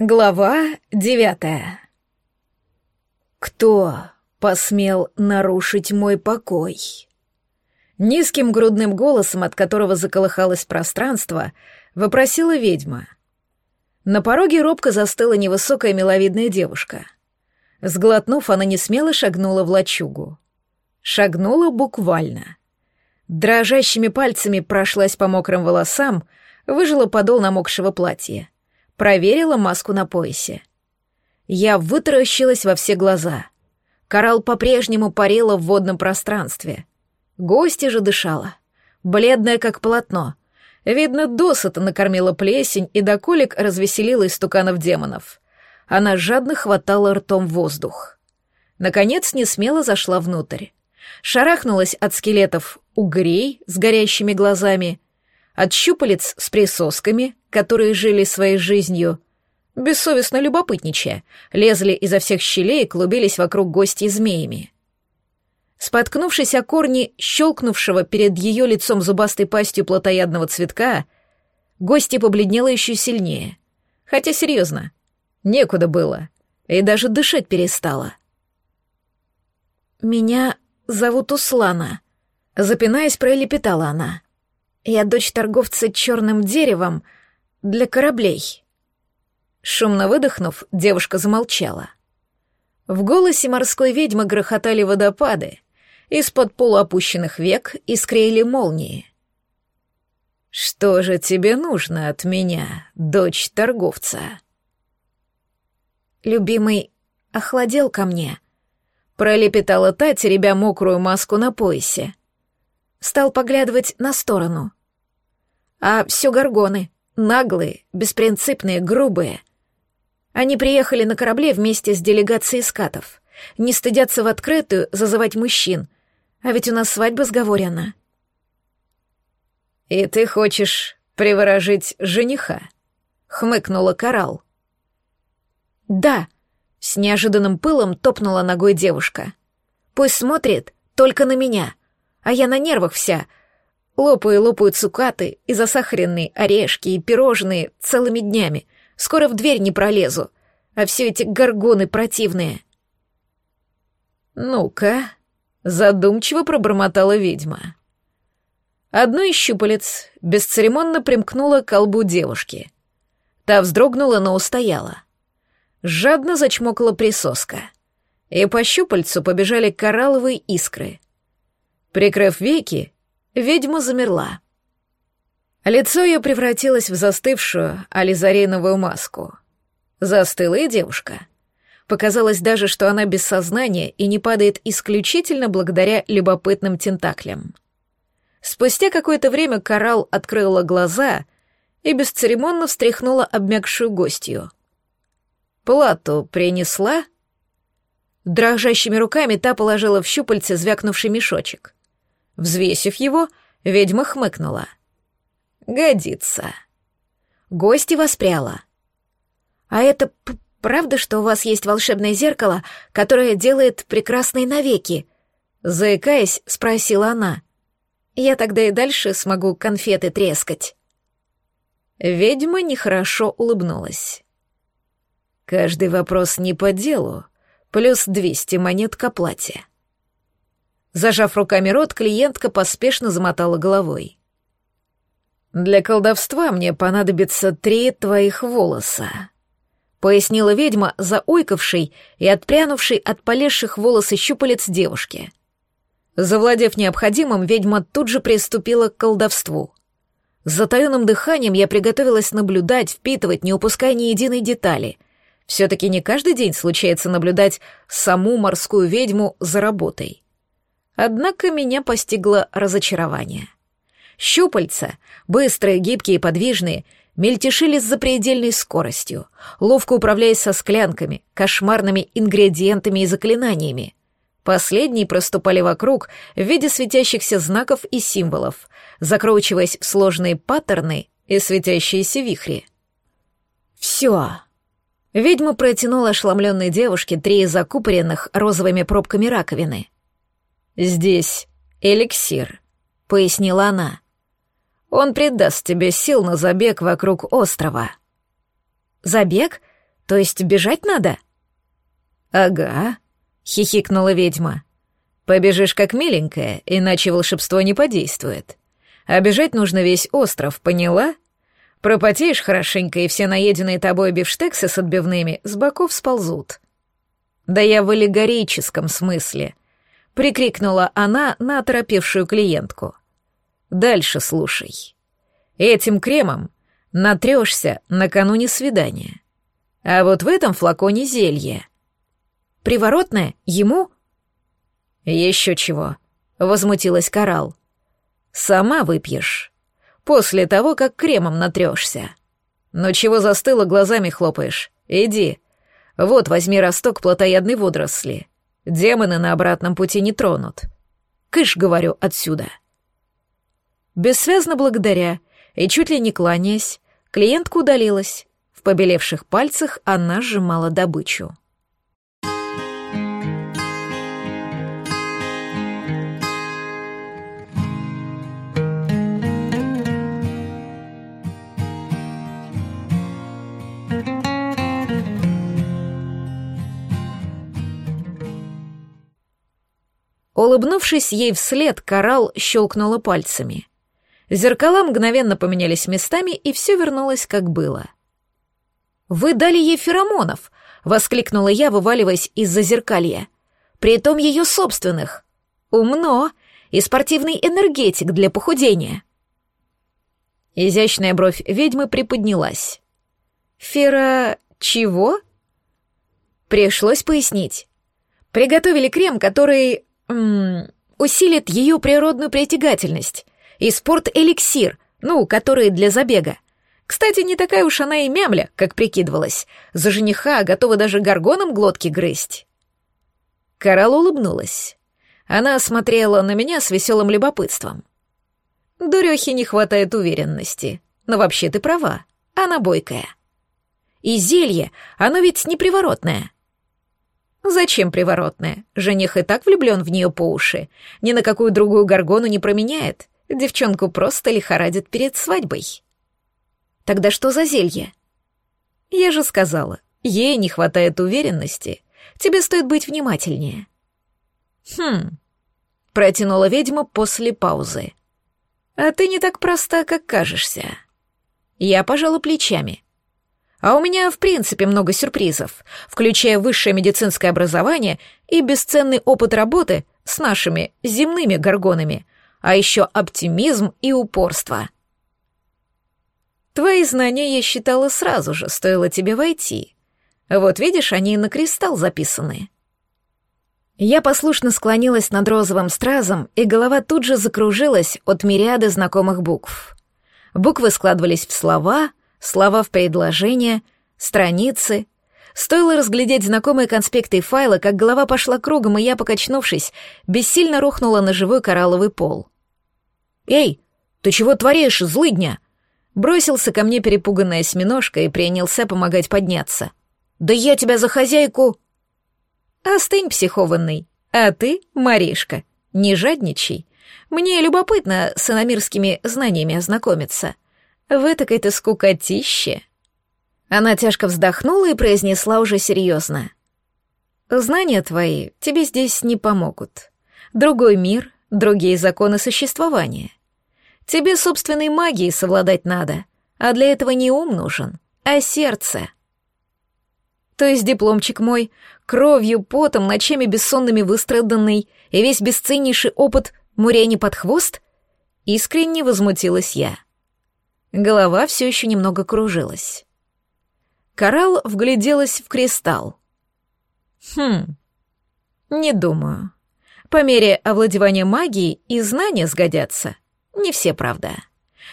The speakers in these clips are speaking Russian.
Глава девятая. Кто посмел нарушить мой покой? Низким грудным голосом, от которого заколыхалось пространство, вопросила ведьма. На пороге робко застыла невысокая миловидная девушка. Сглотнув, она несмело шагнула в лачугу. Шагнула буквально. Дрожащими пальцами прошлась по мокрым волосам, выжила подол намокшего платья — проверила маску на поясе. Я вытаращилась во все глаза. Коралл по-прежнему парила в водном пространстве. Гостья же дышала, бледная как полотно. Видно, досыта накормила плесень и до колик развеселила истуканов демонов. Она жадно хватала ртом воздух. Наконец несмело зашла внутрь. Шарахнулась от скелетов угрей с горящими глазами, от щупалец с присосками, которые жили своей жизнью, бессовестно любопытничая, лезли изо всех щелей и клубились вокруг гостей змеями. Споткнувшись о корни щелкнувшего перед ее лицом зубастой пастью плотоядного цветка, гостья побледнела еще сильнее. Хотя, серьезно, некуда было, и даже дышать перестала. «Меня зовут Услана», — запинаясь, пролепетала она. «Я дочь торговца черным деревом», — для кораблей». Шумно выдохнув, девушка замолчала. В голосе морской ведьмы грохотали водопады, из-под полуопущенных век искрили молнии. «Что же тебе нужно от меня, дочь торговца?» «Любимый охладел ко мне», — пролепетала та, теребя мокрую маску на поясе. Стал поглядывать на сторону. «А все горгоны, Наглые, беспринципные, грубые. Они приехали на корабле вместе с делегацией скатов. Не стыдятся в открытую зазывать мужчин. А ведь у нас свадьба сговорена. «И ты хочешь приворожить жениха?» — хмыкнула Коралл. «Да», — с неожиданным пылом топнула ногой девушка. «Пусть смотрит только на меня, а я на нервах вся, Лопаю и лопаю цукаты, и засахаренные орешки, и пирожные целыми днями. Скоро в дверь не пролезу. А все эти горгоны противные. «Ну-ка», — задумчиво пробормотала ведьма. Одно из щупалец бесцеремонно примкнуло к колбу девушки. Та вздрогнула, но устояла. Жадно зачмокала присоска. И по щупальцу побежали коралловые искры. Прикрыв веки, Ведьма замерла. Лицо ее превратилось в застывшую ализариновую маску. Застыла и девушка. Показалось даже, что она без сознания и не падает исключительно благодаря любопытным тентаклям. Спустя какое-то время коралл открыла глаза и бесцеремонно встряхнула обмякшую гостью. «Плату принесла?» Дрожащими руками та положила в щупальце звякнувший мешочек. Взвесив его, ведьма хмыкнула. «Годится». Гости воспряла. «А это правда, что у вас есть волшебное зеркало, которое делает прекрасные навеки?» Заикаясь, спросила она. «Я тогда и дальше смогу конфеты трескать». Ведьма нехорошо улыбнулась. «Каждый вопрос не по делу, плюс двести монет к оплате». Зажав руками рот, клиентка поспешно замотала головой. «Для колдовства мне понадобится три твоих волоса», — пояснила ведьма, заойкавшей и отпрянувшей от полезших волос и щупалец девушки. Завладев необходимым, ведьма тут же приступила к колдовству. С затаенным дыханием я приготовилась наблюдать, впитывать, не упуская ни единой детали. Все-таки не каждый день случается наблюдать саму морскую ведьму за работой. Однако меня постигло разочарование. Щупальца, быстрые, гибкие и подвижные, мельтешили с запредельной скоростью, ловко управляясь со склянками, кошмарными ингредиентами и заклинаниями. Последние проступали вокруг в виде светящихся знаков и символов, закручиваясь в сложные паттерны и светящиеся вихри. «Все!» Ведьма протянула ошеломленной девушке три закупоренных розовыми пробками раковины — «Здесь эликсир», — пояснила она. «Он придаст тебе сил на забег вокруг острова». «Забег? То есть бежать надо? Ага, хихикнула ведьма. Побежишь как миленькая, иначе волшебство не подействует. А бежать нужно весь остров, поняла? Пропотеешь хорошенько, и все наеденные тобой бифштексы с отбивными с боков сползут. Да я в аллегорическом смысле, прикрикнула она на оторопевшую клиентку. Дальше слушай. Этим кремом натрешься накануне свидания. А вот в этом флаконе зелье. Приворотное? Ему? Еще чего, возмутилась Коралл. Сама выпьешь. После того, как кремом натрешься. Но чего застыла, глазами хлопаешь? Иди. Вот, возьми росток плотоядной водоросли. Демоны на обратном пути не тронут. Кыш, говорю, отсюда. Бессвязно благодаря и чуть ли не кланяясь, клиентка удалилась. В побелевших пальцах она сжимала добычу. Улыбнувшись ей вслед, коралл щелкнула пальцами. Зеркала мгновенно поменялись местами, и все вернулось как было. «Вы дали ей феромонов!» — воскликнула я, вываливаясь из-за зеркалья. «Притом ее собственных. Умно! И спортивный энергетик для похудения!» Изящная бровь ведьмы приподнялась. «Фера... чего?» Пришлось пояснить. Приготовили крем, который усилит ее природную притягательность. И спорт-эликсир, ну, который для забега. Кстати, не такая уж она и мямля, как прикидывалась. За жениха готова даже горгоном глотки грызть. Карал улыбнулась. Она смотрела на меня с веселым любопытством. Дурехе не хватает уверенности. Но вообще ты права, она бойкая. И зелье, оно ведь не приворотное. Зачем приворотная? Жених и так влюблен в нее по уши. Ни на какую другую горгону не променяет. Девчонку просто лихорадит перед свадьбой. Тогда что за зелье? Я же сказала, ей не хватает уверенности. Тебе стоит быть внимательнее. Хм, протянула ведьма после паузы. А ты не так проста, как кажешься. Я пожала плечами. А у меня, в принципе, много сюрпризов, включая высшее медицинское образование и бесценный опыт работы с нашими земными горгонами, а еще оптимизм и упорство. Твои знания я считала сразу же, стоило тебе войти. Вот видишь, они на кристалл записаны. Я послушно склонилась над розовым стразом, и голова тут же закружилась от мириады знакомых букв. Буквы складывались в слова — слова в предложения, страницы. Стоило разглядеть знакомые конспекты и файлы, как голова пошла кругом, и я, покачнувшись, бессильно рухнула на живой коралловый пол. «Эй, ты чего творишь, злыдня?» Бросился ко мне перепуганная осьминожка и принялся помогать подняться. «Да я тебя за хозяйку...» «Остынь, психованный. А ты, Маришка, не жадничай. Мне любопытно с иномирскими знаниями ознакомиться. В этакой-то скукотище. Она тяжко вздохнула и произнесла уже серьезно. Знания твои тебе здесь не помогут. Другой мир, другие законы существования. Тебе собственной магией совладать надо, а для этого не ум нужен, а сердце. То есть дипломчик мой, кровью, потом, ночами бессонными выстраданный и весь бесценнейший опыт мурени под хвост? Искренне возмутилась я. Голова все еще немного кружилась. Коралл вгляделась в кристалл. Хм, не думаю. По мере овладевания магией и знания сгодятся. Не все, правда.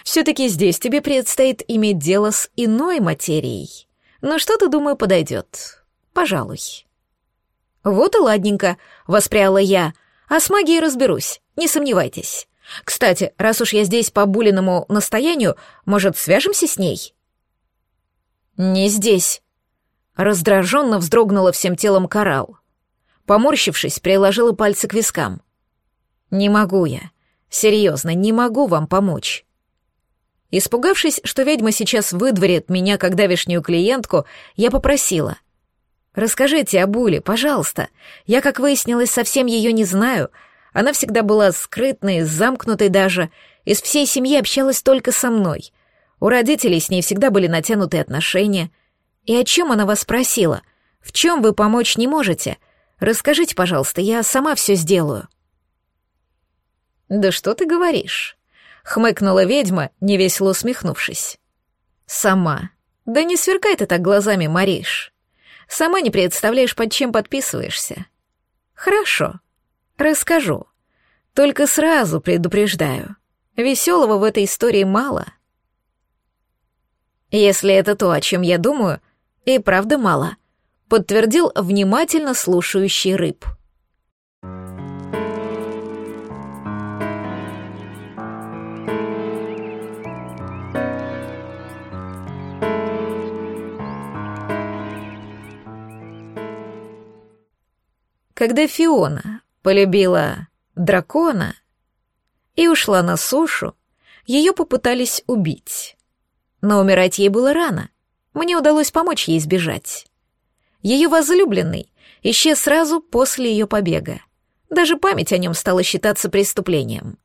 Все-таки здесь тебе предстоит иметь дело с иной материей. Но что-то, думаю, подойдет. Пожалуй. Вот и ладненько, воспряла я. А с магией разберусь, не сомневайтесь. Кстати, раз уж я здесь по Булиному настоянию, может, свяжемся с ней? Не здесь. Раздраженно вздрогнула всем телом коралл. Поморщившись, приложила пальцы к вискам. Не могу я. Серьезно, не могу вам помочь. Испугавшись, что ведьма сейчас выдворит меня как давешнюю клиентку, я попросила. «Расскажите о Буле, пожалуйста. Я, как выяснилось, совсем ее не знаю. Она всегда была скрытной, замкнутой даже. Из всей семьи общалась только со мной. У родителей с ней всегда были натянутые отношения. И о чем она вас спросила? В чем вы помочь не можете? Расскажите, пожалуйста, я сама все сделаю». «Да что ты говоришь?» — хмыкнула ведьма, невесело усмехнувшись. «Сама. Да не сверкай ты так глазами, Мариш. Сама не представляешь, под чем подписываешься. Хорошо. Расскажу. Только сразу предупреждаю. Веселого в этой истории мало. Если это то, о чем я думаю, и правда мало, подтвердил внимательно слушающий рыб. Когда Фиона полюбила дракона и ушла на сушу, ее попытались убить. Но умирать ей было рано. Мне удалось помочь ей сбежать. Ее возлюбленный исчез сразу после ее побега. Даже память о нем стала считаться преступлением.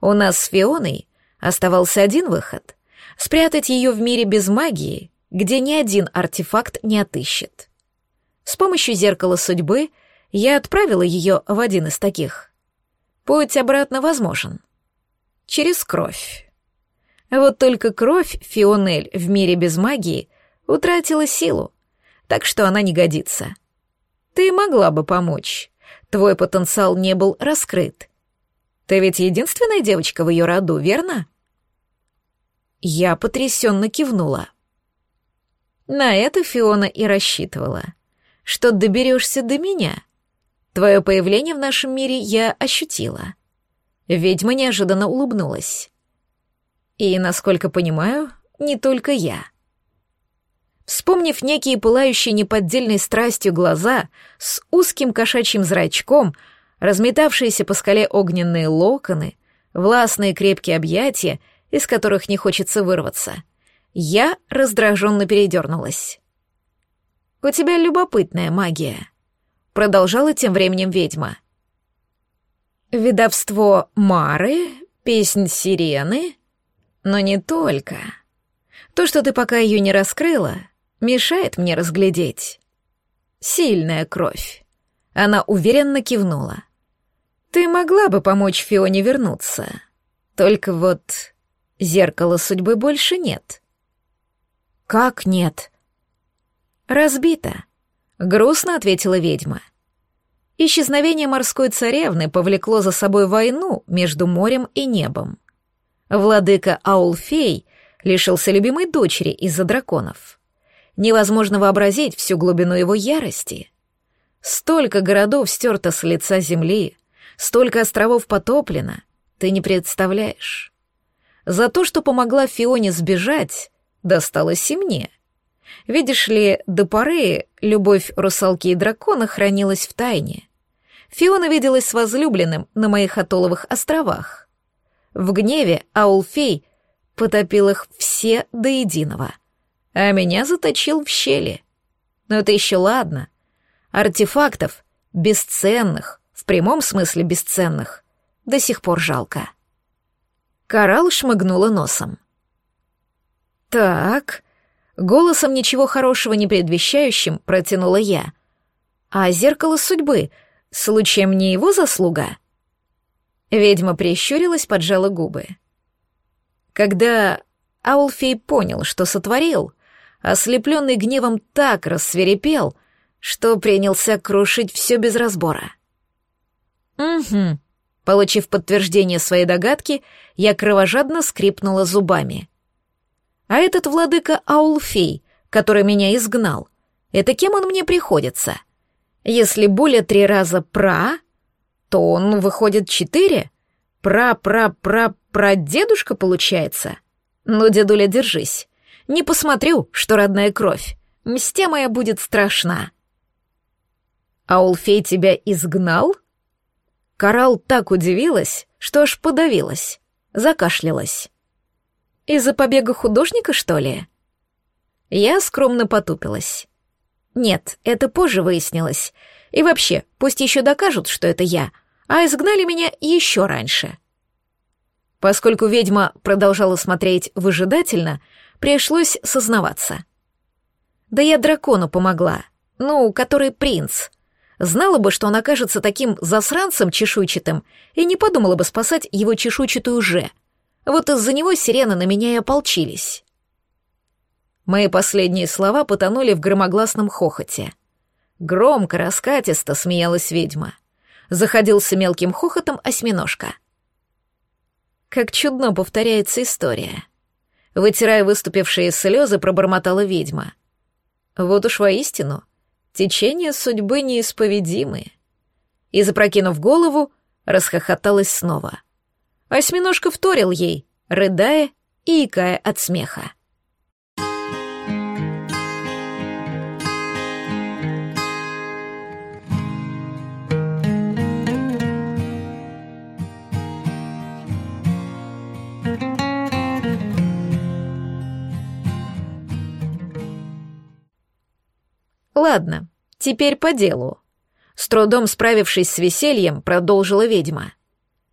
У нас с Фионой оставался один выход — спрятать ее в мире без магии, где ни один артефакт не отыщет. С помощью зеркала судьбы — я отправила ее в один из таких. Путь обратно возможен. Через кровь. Вот только кровь Фионель в мире без магии утратила силу, так что она не годится. Ты могла бы помочь. Твой потенциал не был раскрыт. Ты ведь единственная девочка в ее роду, верно? Я потрясенно кивнула. На это Фиона и рассчитывала, что доберешься до меня — Твое появление в нашем мире я ощутила. Ведьма неожиданно улыбнулась. И, насколько понимаю, не только я. Вспомнив некие пылающие неподдельной страстью глаза с узким кошачьим зрачком, разметавшиеся по скале огненные локоны, властные крепкие объятия, из которых не хочется вырваться, я раздраженно передернулась. «У тебя любопытная магия», продолжала тем временем ведьма. Видовство Мары, песнь сирены, но не только. То, что ты пока ее не раскрыла, мешает мне разглядеть. Сильная кровь. Она уверенно кивнула. Ты могла бы помочь Фионе вернуться. Только вот зеркала судьбы больше нет. Как нет? Разбито. Грустно ответила ведьма. Исчезновение морской царевны повлекло за собой войну между морем и небом. Владыка Аулфей лишился любимой дочери из-за драконов. Невозможно вообразить всю глубину его ярости. Столько городов стерто с лица земли, столько островов потоплено, ты не представляешь. За то, что помогла Фионе сбежать, досталось и мне. Видишь ли, до поры любовь русалки и дракона хранилась в тайне. Фиона виделась с возлюбленным на моих атолловых островах. В гневе Аулфей потопил их все до единого, а меня заточил в щели. Но это еще ладно. Артефактов, бесценных, в прямом смысле бесценных, до сих пор жалко. Коралл шмыгнула носом. «Так», Голосом ничего хорошего не предвещающим протянула я. А зеркало судьбы, случаем не его заслуга? Ведьма прищурилась, поджала губы. Когда Аулфей понял, что сотворил, ослепленный гневом так рассверепел, что принялся крушить все без разбора. «Угу», Получив подтверждение своей догадки, я кровожадно скрипнула зубами. А этот владыка Аулфей, который меня изгнал, это кем он мне приходится? Если более три раза пра, то он выходит четыре? Пра-пра-пра-прадедушка получается? Ну, дедуля, держись. Не посмотрю, что родная кровь. Мстя моя будет страшна. Аулфей тебя изгнал? Коралл так удивилась, что аж подавилась, закашлялась. Из-за побега художника, что ли? Я скромно потупилась. Нет, это позже выяснилось. И вообще, пусть еще докажут, что это я, а изгнали меня еще раньше. Поскольку ведьма продолжала смотреть выжидательно, пришлось сознаваться. Да я дракону помогла, ну, который принц. Знала бы, что он окажется таким засранцем чешуйчатым, и не подумала бы спасать его чешуйчатую же. Вот из-за него сирены на меня и ополчились. Мои последние слова потонули в громогласном хохоте. Громко, раскатисто смеялась ведьма. Заходился мелким хохотом осьминожка. Как чудно повторяется история. Вытирая выступившие слезы, пробормотала ведьма. Вот уж воистину — Течение судьбы неисповедимы. И, запрокинув голову, расхохоталась снова. Осьминожка вторил ей, рыдая и икая от смеха. Ладно, теперь по делу. С трудом справившись с весельем, продолжила ведьма.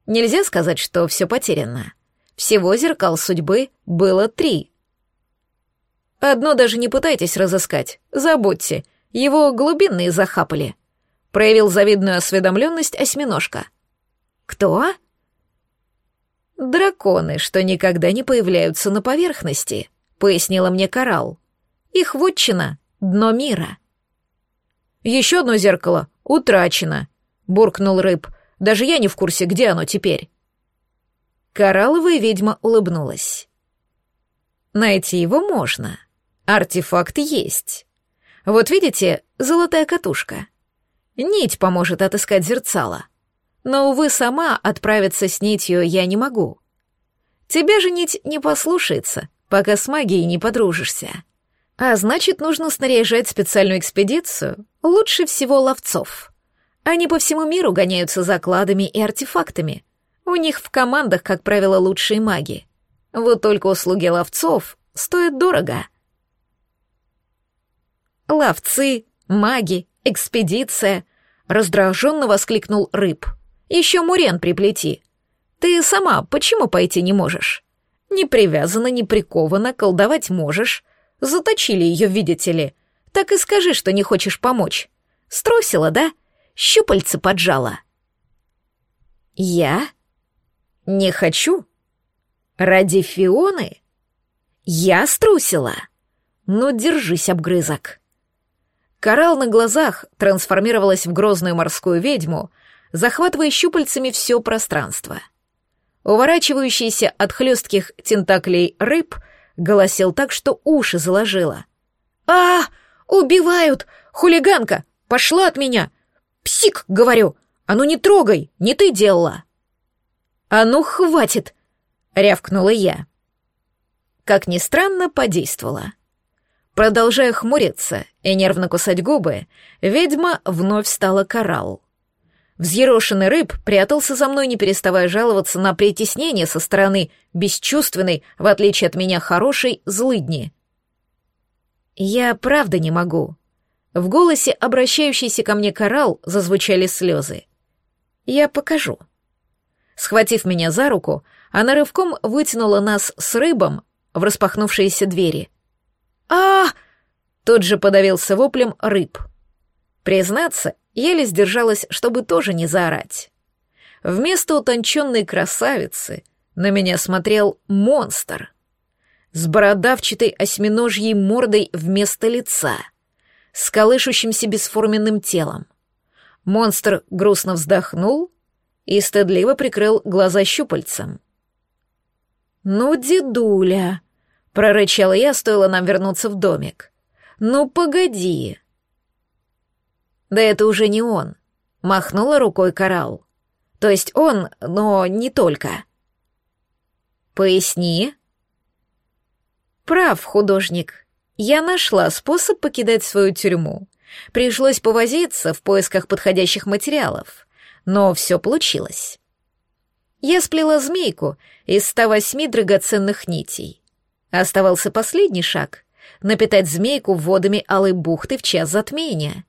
Нельзя сказать, что все потеряно. Всего зеркал судьбы было три. Одно даже не пытайтесь разыскать, забудьте, его глубинные захапали. Проявил завидную осведомленность осьминожка. Кто? Драконы, что никогда не появляются на поверхности, пояснила мне Коралл. Их вотчина — дно мира. Еще одно зеркало утрачено, буркнул рыб. Даже я не в курсе, где оно теперь. Коралловая ведьма улыбнулась. Найти его можно. Артефакт есть. Вот видите, золотая катушка. Нить поможет отыскать зерцало. Но, увы, сама отправиться с нитью я не могу. Тебя же нить не послушается, пока с магией не подружишься. А значит, нужно снаряжать специальную экспедицию, лучше всего ловцов. Они по всему миру гоняются за кладами и артефактами. У них в командах, как правило, лучшие маги. Вот только услуги ловцов стоят дорого. «Ловцы, маги, экспедиция!» — раздраженно воскликнул рыб. «Еще Мурен приплети. Ты сама почему пойти не можешь? Не привязана, не прикована, колдовать можешь, Заточили ее, видите ли. Так и скажи, что не хочешь помочь. Струсила, да? Щупальца поджала. Я? Не хочу? Ради Фионы? Я струсила? Ну, держись, обгрызок. Коралл на глазах трансформировалась в грозную морскую ведьму, захватывая щупальцами все пространство. Уворачивающийся от хлестких тентаклей рыб — голосил так, что уши заложило. «А, убивают! Хулиганка! Пошла от меня! Псик, говорю! А ну не трогай, не ты делала!» «А ну, хватит!» — рявкнула я. Как ни странно, подействовала. Продолжая хмуриться и нервно кусать губы, ведьма вновь стала коралл. Взъерошенный рыб прятался за мной, не переставая жаловаться на притеснение со стороны бесчувственной, в отличие от меня, хорошей злыдни. «Я правда не могу». В голосе обращающийся ко мне коралл зазвучали слезы. «Я покажу». Схватив меня за руку, она рывком вытянула нас с рыбом в распахнувшиеся двери. а Тут же подавился воплем рыб. Признаться, еле сдержалась, чтобы тоже не заорать. Вместо утонченной красавицы на меня смотрел монстр с бородавчатой осьминожьей мордой вместо лица, с колышущимся бесформенным телом. Монстр грустно вздохнул и стыдливо прикрыл глаза щупальцем. «Ну, дедуля!» — прорычала я, стоило нам вернуться в домик. «Ну, погоди!» Да это уже не он. Махнула рукой Коралл. То есть он, но не только. Поясни. Прав, художник. Я нашла способ покидать свою тюрьму. Пришлось повозиться в поисках подходящих материалов, но все получилось. Я сплела змейку из 108 драгоценных нитей. Оставался последний шаг — напитать змейку водами алой бухты в час затмения.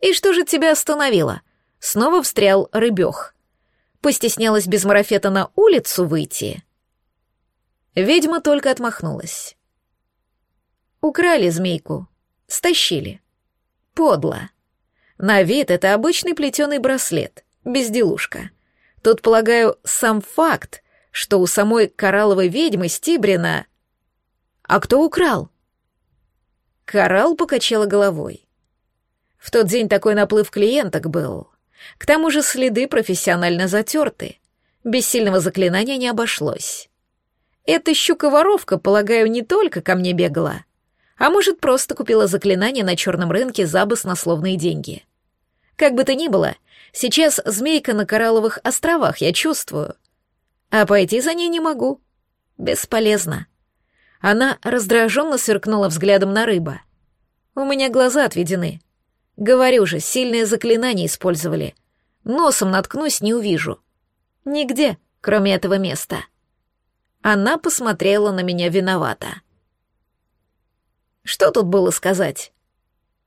«И что же тебя остановило?» Снова встрял рыбёх. Постеснялась без марафета на улицу выйти. Ведьма только отмахнулась. Украли змейку, стащили. Подло. На вид это обычный плетеный браслет, безделушка. Тут, полагаю, сам факт, что у самой коралловой ведьмы Стибрина... А кто украл? Коралл покачала головой. В тот день такой наплыв клиенток был. К тому же следы профессионально затерты. Без сильного заклинания не обошлось. Эта щука-воровка, полагаю, не только ко мне бегала, а может, просто купила заклинание на черном рынке за баснословные деньги. Как бы то ни было, сейчас змейка на Коралловых островах, я чувствую. А пойти за ней не могу. Бесполезно. Она раздраженно сверкнула взглядом на рыба. У меня глаза отведены. Говорю же, сильное заклинание использовали. Носом наткнусь, не увижу. Нигде, кроме этого места. Она посмотрела на меня виновато. Что тут было сказать?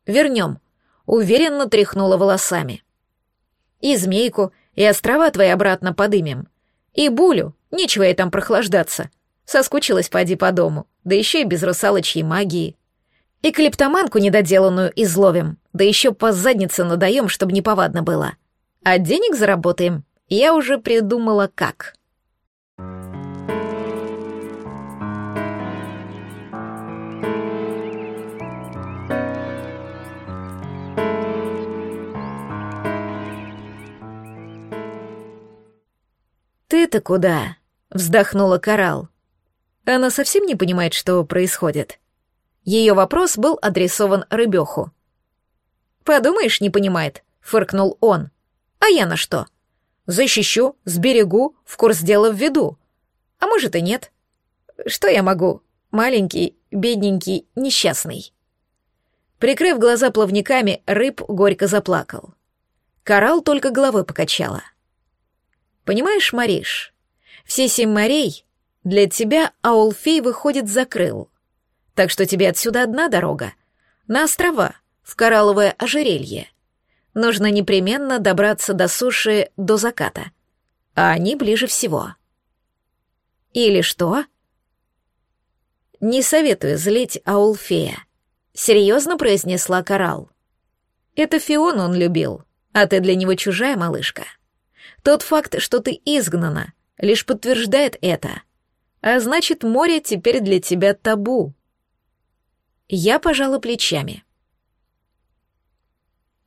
Вернем. Уверенно тряхнула волосами. И змейку, и острова твои обратно подымем. И булю, нечего ей там прохлаждаться. Соскучилась поди по дому, да еще и без русалочьей магии. И клептоманку недоделанную изловим, да еще по заднице надаем, чтобы неповадно было. А денег заработаем. Я уже придумала как. «Ты-то куда?» — вздохнула Коралл. Она совсем не понимает, что происходит. Ее вопрос был адресован Рыбеху. «Подумаешь, не понимает», — фыркнул он. «А я на что? Защищу, сберегу, в курс дела введу. А может и нет. Что я могу? Маленький, бедненький, несчастный». Прикрыв глаза плавниками, рыб горько заплакал. Коралл только головой покачала. «Понимаешь, Мариш, все семь морей для тебя Аулфей выходит закрыл. Так что тебе отсюда одна дорога. На острова, в коралловое ожерелье. Нужно непременно добраться до суши до заката. А они ближе всего. Или что? Не советую злить Аулфея. Серьезно произнесла Коралл. Это Фион он любил, а ты для него чужая малышка. Тот факт, что ты изгнана, лишь подтверждает это. А значит, море теперь для тебя табу. Я пожала плечами.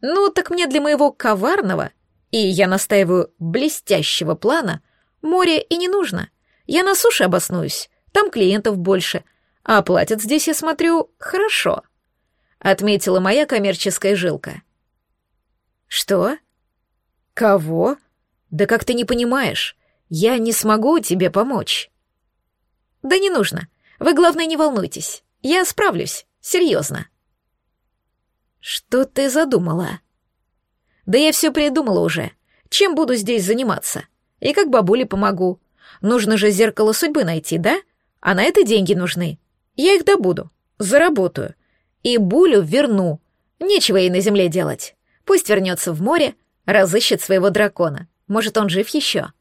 Ну, так мне для моего коварного, и я настаиваю, блестящего плана, море и не нужно. Я на суше обоснуюсь, там клиентов больше, а платят здесь, я смотрю, хорошо. Отметила моя коммерческая жилка. Что? Кого? Да как ты не понимаешь? Я не смогу тебе помочь. Да не нужно. Вы, главное, не волнуйтесь. Я справлюсь. Серьезно. Что ты задумала? Да я все придумала уже. Чем буду здесь заниматься? И как бабуле помогу? Нужно же зеркало судьбы найти, да? А на это деньги нужны. Я их добуду. Заработаю. И Булю верну. Нечего ей на земле делать. Пусть вернется в море, разыщет своего дракона. Может, он жив еще.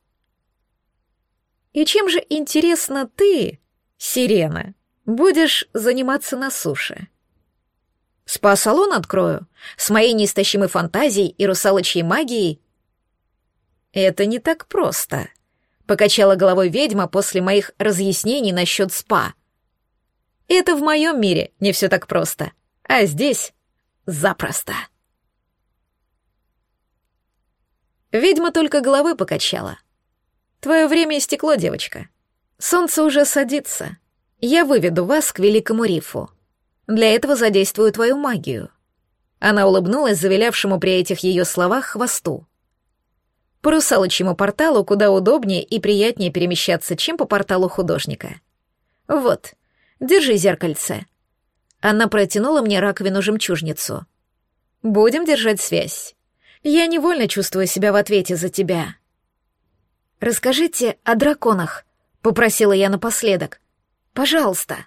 И чем же, интересно, ты, сирена, Будешь заниматься на суше. Спа-салон открою. С моей неистощимой фантазией и русалочьей магией. Это не так просто. Покачала головой ведьма после моих разъяснений насчет спа. Это в моем мире не все так просто. А здесь запросто. Ведьма только головы покачала. Твое время истекло, девочка. Солнце уже садится. Я выведу вас к великому рифу. Для этого задействую твою магию». Она улыбнулась завилявшему при этих ее словах хвосту. По русалочьему порталу куда удобнее и приятнее перемещаться, чем по порталу художника. «Вот, держи зеркальце». Она протянула мне раковину-жемчужницу. «Будем держать связь. Я невольно чувствую себя в ответе за тебя». «Расскажите о драконах», — попросила я напоследок. Пожалуйста».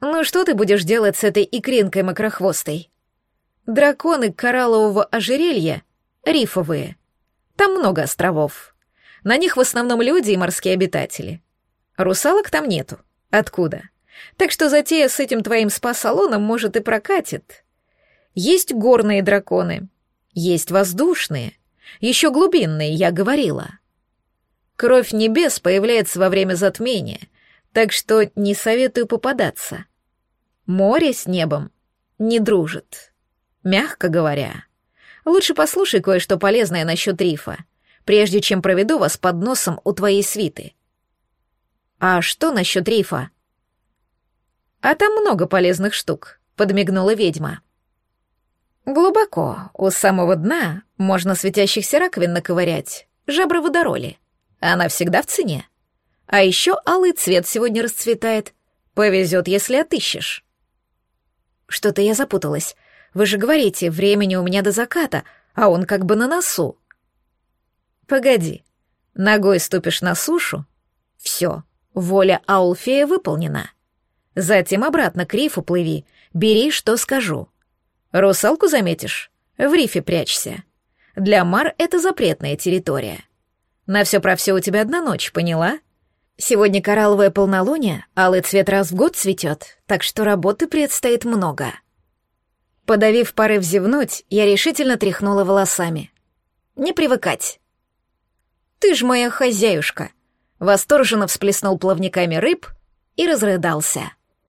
«Ну что ты будешь делать с этой икринкой макрохвостой?» «Драконы кораллового ожерелья — рифовые. Там много островов. На них в основном люди и морские обитатели. Русалок там нету. Откуда? Так что затея с этим твоим спа-салоном может и прокатит. Есть горные драконы, есть воздушные, еще глубинные, я говорила. Кровь небес появляется во время затмения, так что не советую попадаться. Море с небом не дружит, мягко говоря. Лучше послушай кое-что полезное насчет рифа, прежде чем проведу вас под носом у твоей свиты. А что насчет рифа? А там много полезных штук, подмигнула ведьма. Глубоко, у самого дна, можно светящихся раковин наковырять, жабры водороли. Она всегда в цене. А еще алый цвет сегодня расцветает. Повезет, если отыщешь. Что-то я запуталась. Вы же говорите, времени у меня до заката, а он как бы на носу. Погоди. Ногой ступишь на сушу? Все, воля Аулфея выполнена. Затем обратно к рифу плыви, бери, что скажу. Русалку заметишь? В рифе прячься. Для Мар это запретная территория. На все про все у тебя одна ночь, поняла? Сегодня коралловое полнолуние, алый цвет раз в год цветет, так что работы предстоит много. Подавив порыв зевнуть, я решительно тряхнула волосами. Не привыкать. «Ты ж моя хозяюшка!» Восторженно всплеснул плавниками рыб и разрыдался.